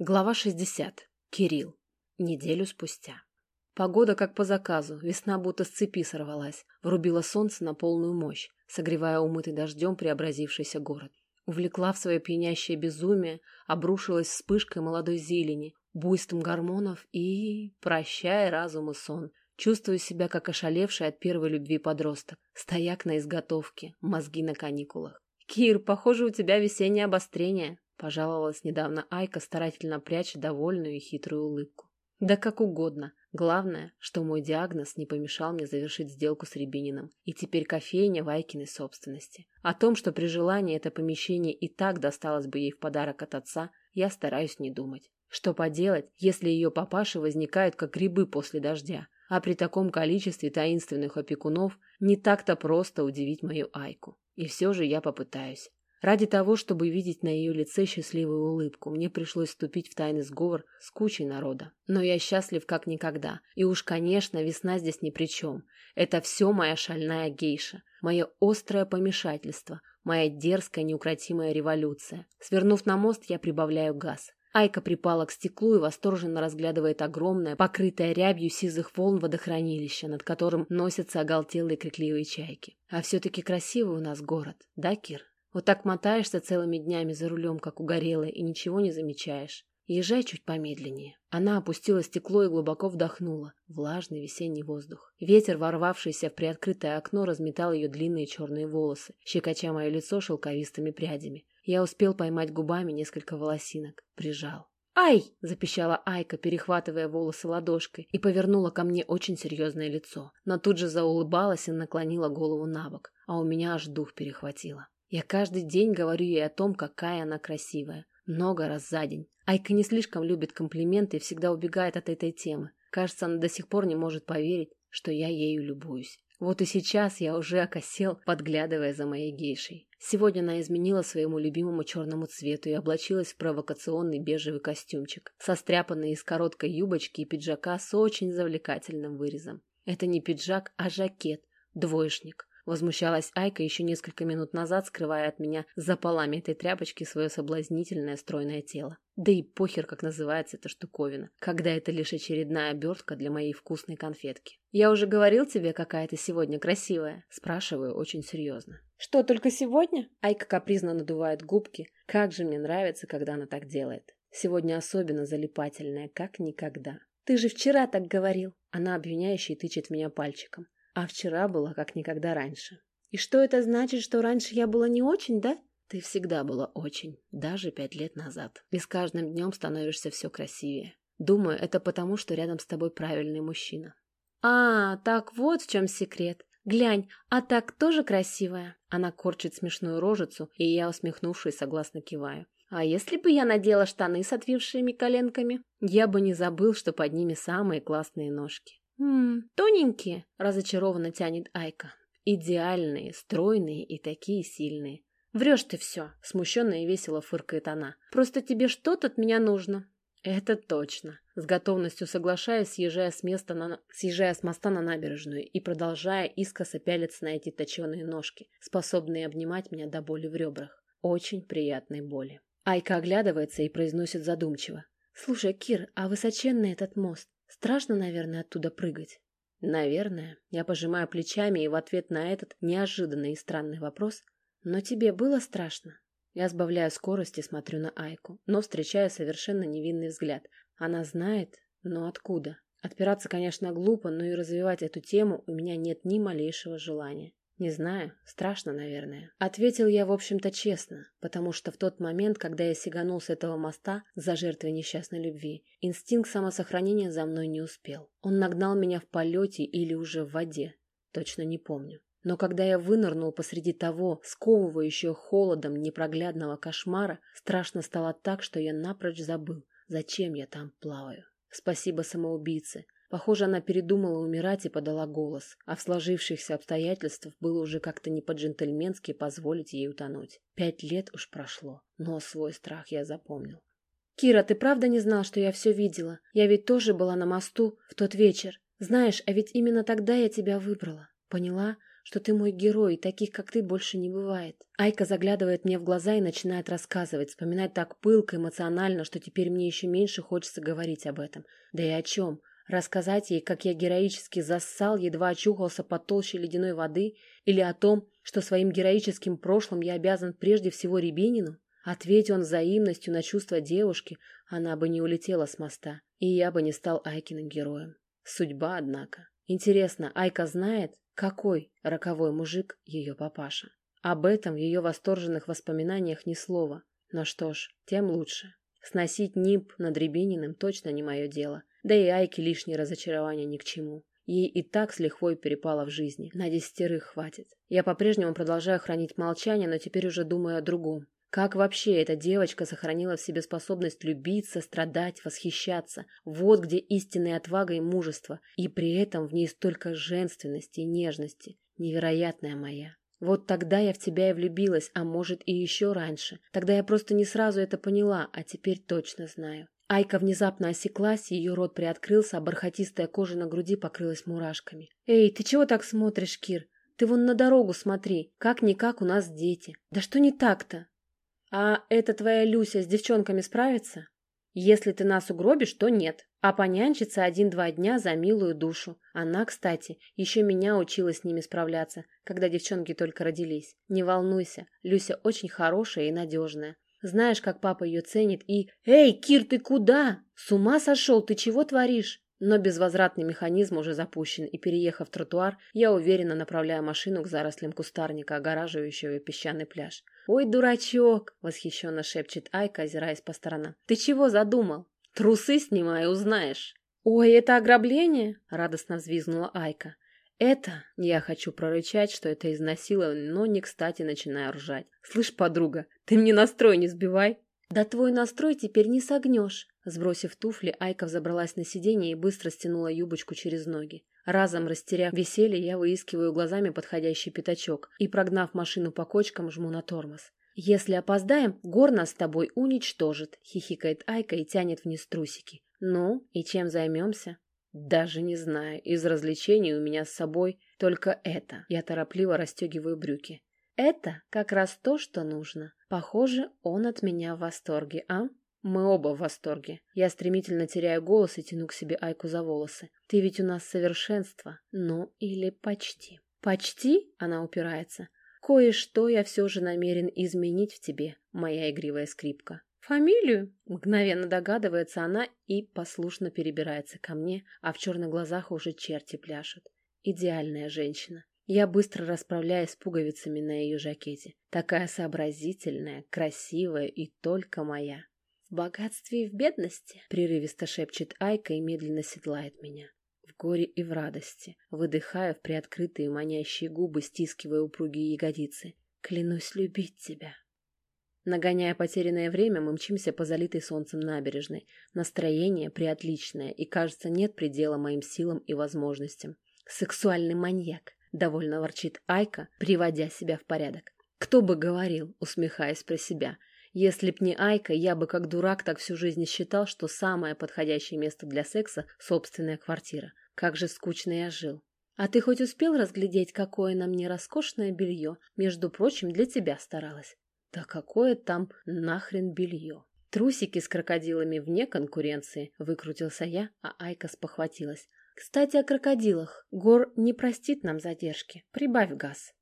Глава 60. Кирилл. Неделю спустя. Погода как по заказу, весна будто с цепи сорвалась, врубила солнце на полную мощь, согревая умытый дождем преобразившийся город. Увлекла в свое пьянящее безумие, обрушилась вспышкой молодой зелени, буйством гормонов и... прощая разум и сон. Чувствую себя как ошалевший от первой любви подросток, стояк на изготовке, мозги на каникулах. «Кир, похоже, у тебя весеннее обострение», Пожаловалась недавно Айка, старательно пряча довольную и хитрую улыбку. Да как угодно. Главное, что мой диагноз не помешал мне завершить сделку с Рябининым, и теперь кофейня Айкиной собственности. О том, что при желании это помещение и так досталось бы ей в подарок от отца, я стараюсь не думать. Что поделать, если ее папаши возникают как грибы после дождя, а при таком количестве таинственных опекунов не так-то просто удивить мою Айку. И все же я попытаюсь. Ради того, чтобы видеть на ее лице счастливую улыбку, мне пришлось вступить в тайный сговор с кучей народа. Но я счастлив как никогда. И уж, конечно, весна здесь ни при чем. Это все моя шальная гейша, мое острое помешательство, моя дерзкая неукротимая революция. Свернув на мост, я прибавляю газ. Айка припала к стеклу и восторженно разглядывает огромное, покрытое рябью сизых волн водохранилище, над которым носятся оголтелые крикливые чайки. А все-таки красивый у нас город, да, Кир? Вот так мотаешься целыми днями за рулем, как угорелая, и ничего не замечаешь. Езжай чуть помедленнее. Она опустила стекло и глубоко вдохнула. Влажный весенний воздух. Ветер, ворвавшийся в приоткрытое окно, разметал ее длинные черные волосы, щекоча мое лицо шелковистыми прядями. Я успел поймать губами несколько волосинок. Прижал. «Ай!» – запищала Айка, перехватывая волосы ладошкой, и повернула ко мне очень серьезное лицо. Но тут же заулыбалась и наклонила голову на бок, а у меня аж дух перехватило. Я каждый день говорю ей о том, какая она красивая. Много раз за день. Айка не слишком любит комплименты и всегда убегает от этой темы. Кажется, она до сих пор не может поверить, что я ею любуюсь. Вот и сейчас я уже окосел, подглядывая за моей гейшей. Сегодня она изменила своему любимому черному цвету и облачилась в провокационный бежевый костюмчик, состряпанный из короткой юбочки и пиджака с очень завлекательным вырезом. Это не пиджак, а жакет, двоечник. Возмущалась Айка еще несколько минут назад, скрывая от меня за полами этой тряпочки свое соблазнительное стройное тело. Да и похер, как называется эта штуковина, когда это лишь очередная обертка для моей вкусной конфетки. «Я уже говорил тебе, какая ты сегодня красивая?» Спрашиваю очень серьезно. «Что, только сегодня?» Айка капризно надувает губки. Как же мне нравится, когда она так делает. Сегодня особенно залипательная, как никогда. «Ты же вчера так говорил!» Она обвиняющая тычет меня пальчиком. А вчера была как никогда раньше. И что это значит, что раньше я была не очень, да? Ты всегда была очень, даже пять лет назад. И с каждым днем становишься все красивее. Думаю, это потому, что рядом с тобой правильный мужчина. А, так вот в чем секрет. Глянь, а так тоже красивая. Она корчит смешную рожицу, и я, усмехнувшись, согласно киваю. А если бы я надела штаны с отвившими коленками, я бы не забыл, что под ними самые классные ножки. «Ммм, тоненькие», — разочарованно тянет Айка. «Идеальные, стройные и такие сильные». «Врешь ты все», — смущенно и весело фыркает она. «Просто тебе что-то от меня нужно». «Это точно». С готовностью соглашаясь, съезжая с, места на... съезжая с моста на набережную и продолжая искоса пялиться на эти точеные ножки, способные обнимать меня до боли в ребрах. Очень приятной боли. Айка оглядывается и произносит задумчиво. «Слушай, Кир, а высоченный этот мост? Страшно, наверное, оттуда прыгать. Наверное. Я пожимаю плечами и в ответ на этот неожиданный и странный вопрос. Но тебе было страшно? Я сбавляю скорость и смотрю на Айку, но встречаю совершенно невинный взгляд. Она знает, но откуда? Отпираться, конечно, глупо, но и развивать эту тему у меня нет ни малейшего желания. Не знаю, страшно, наверное. Ответил я, в общем-то, честно, потому что в тот момент, когда я сиганул с этого моста за жертвой несчастной любви, инстинкт самосохранения за мной не успел. Он нагнал меня в полете или уже в воде. Точно не помню. Но когда я вынырнул посреди того, сковывающего холодом непроглядного кошмара, страшно стало так, что я напрочь забыл, зачем я там плаваю. Спасибо самоубийце, Похоже, она передумала умирать и подала голос, а в сложившихся обстоятельствах было уже как-то не по-джентльменски позволить ей утонуть. Пять лет уж прошло, но свой страх я запомнил. «Кира, ты правда не знал, что я все видела? Я ведь тоже была на мосту в тот вечер. Знаешь, а ведь именно тогда я тебя выбрала. Поняла, что ты мой герой, и таких, как ты, больше не бывает. Айка заглядывает мне в глаза и начинает рассказывать, вспоминать так пылко, эмоционально, что теперь мне еще меньше хочется говорить об этом. Да и о чем? Рассказать ей, как я героически зассал, едва очухался под толще ледяной воды, или о том, что своим героическим прошлым я обязан прежде всего Рябинину? Ответь он взаимностью на чувства девушки, она бы не улетела с моста, и я бы не стал Айкиным героем. Судьба, однако. Интересно, Айка знает, какой роковой мужик ее папаша? Об этом в ее восторженных воспоминаниях ни слова. Но что ж, тем лучше. Сносить нимб над Рябининым точно не мое дело. Да и Айке лишнее разочарование ни к чему. Ей и так с лихвой перепало в жизни. На десятерых хватит. Я по-прежнему продолжаю хранить молчание, но теперь уже думаю о другом. Как вообще эта девочка сохранила в себе способность любить, сострадать, восхищаться? Вот где истинная отвага и мужество. И при этом в ней столько женственности и нежности. Невероятная моя. Вот тогда я в тебя и влюбилась, а может и еще раньше. Тогда я просто не сразу это поняла, а теперь точно знаю. Айка внезапно осеклась, ее рот приоткрылся, а бархатистая кожа на груди покрылась мурашками. «Эй, ты чего так смотришь, Кир? Ты вон на дорогу смотри. Как-никак у нас дети. Да что не так-то? «А эта твоя Люся с девчонками справится?» «Если ты нас угробишь, то нет. А понянчится один-два дня за милую душу. Она, кстати, еще меня учила с ними справляться, когда девчонки только родились. Не волнуйся, Люся очень хорошая и надежная. Знаешь, как папа ее ценит и... Эй, Кир, ты куда? С ума сошел, ты чего творишь? Но безвозвратный механизм уже запущен, и, переехав тротуар, я уверенно направляю машину к зарослям кустарника, огораживающего песчаный пляж. «Ой, дурачок!» — восхищенно шепчет Айка, озираясь по сторонам. «Ты чего задумал? Трусы снимай, узнаешь!» «Ой, это ограбление?» — радостно взвизгнула Айка. «Это...» — я хочу прорычать, что это изнасилование, но не кстати начинаю ржать. «Слышь, подруга, ты мне настрой не сбивай!» «Да твой настрой теперь не согнешь!» Сбросив туфли, Айка взобралась на сиденье и быстро стянула юбочку через ноги. Разом растеряв веселье, я выискиваю глазами подходящий пятачок и, прогнав машину по кочкам, жму на тормоз. «Если опоздаем, Гор нас с тобой уничтожит», — хихикает Айка и тянет вниз трусики. «Ну, и чем займемся?» «Даже не знаю. Из развлечений у меня с собой только это». Я торопливо расстегиваю брюки. «Это как раз то, что нужно. Похоже, он от меня в восторге, а?» Мы оба в восторге. Я стремительно теряю голос и тяну к себе Айку за волосы. Ты ведь у нас совершенство. Ну, или почти. Почти? Она упирается. Кое-что я все же намерен изменить в тебе, моя игривая скрипка. Фамилию? Мгновенно догадывается она и послушно перебирается ко мне, а в черных глазах уже черти пляшут. Идеальная женщина. Я быстро расправляюсь пуговицами на ее жакете. Такая сообразительная, красивая и только моя. «В богатстве и в бедности», — прерывисто шепчет Айка и медленно седлает меня. В горе и в радости, выдыхая в приоткрытые манящие губы, стискивая упругие ягодицы. «Клянусь любить тебя». Нагоняя потерянное время, мы мчимся по залитой солнцем набережной. Настроение приотличное, и, кажется, нет предела моим силам и возможностям. «Сексуальный маньяк», — довольно ворчит Айка, приводя себя в порядок. «Кто бы говорил», — усмехаясь про себя, — если б не Айка, я бы как дурак так всю жизнь считал, что самое подходящее место для секса — собственная квартира. Как же скучно я жил. А ты хоть успел разглядеть, какое на мне роскошное белье? Между прочим, для тебя старалась. Да какое там нахрен белье? Трусики с крокодилами вне конкуренции, выкрутился я, а Айка спохватилась. Кстати, о крокодилах. Гор не простит нам задержки. Прибавь газ.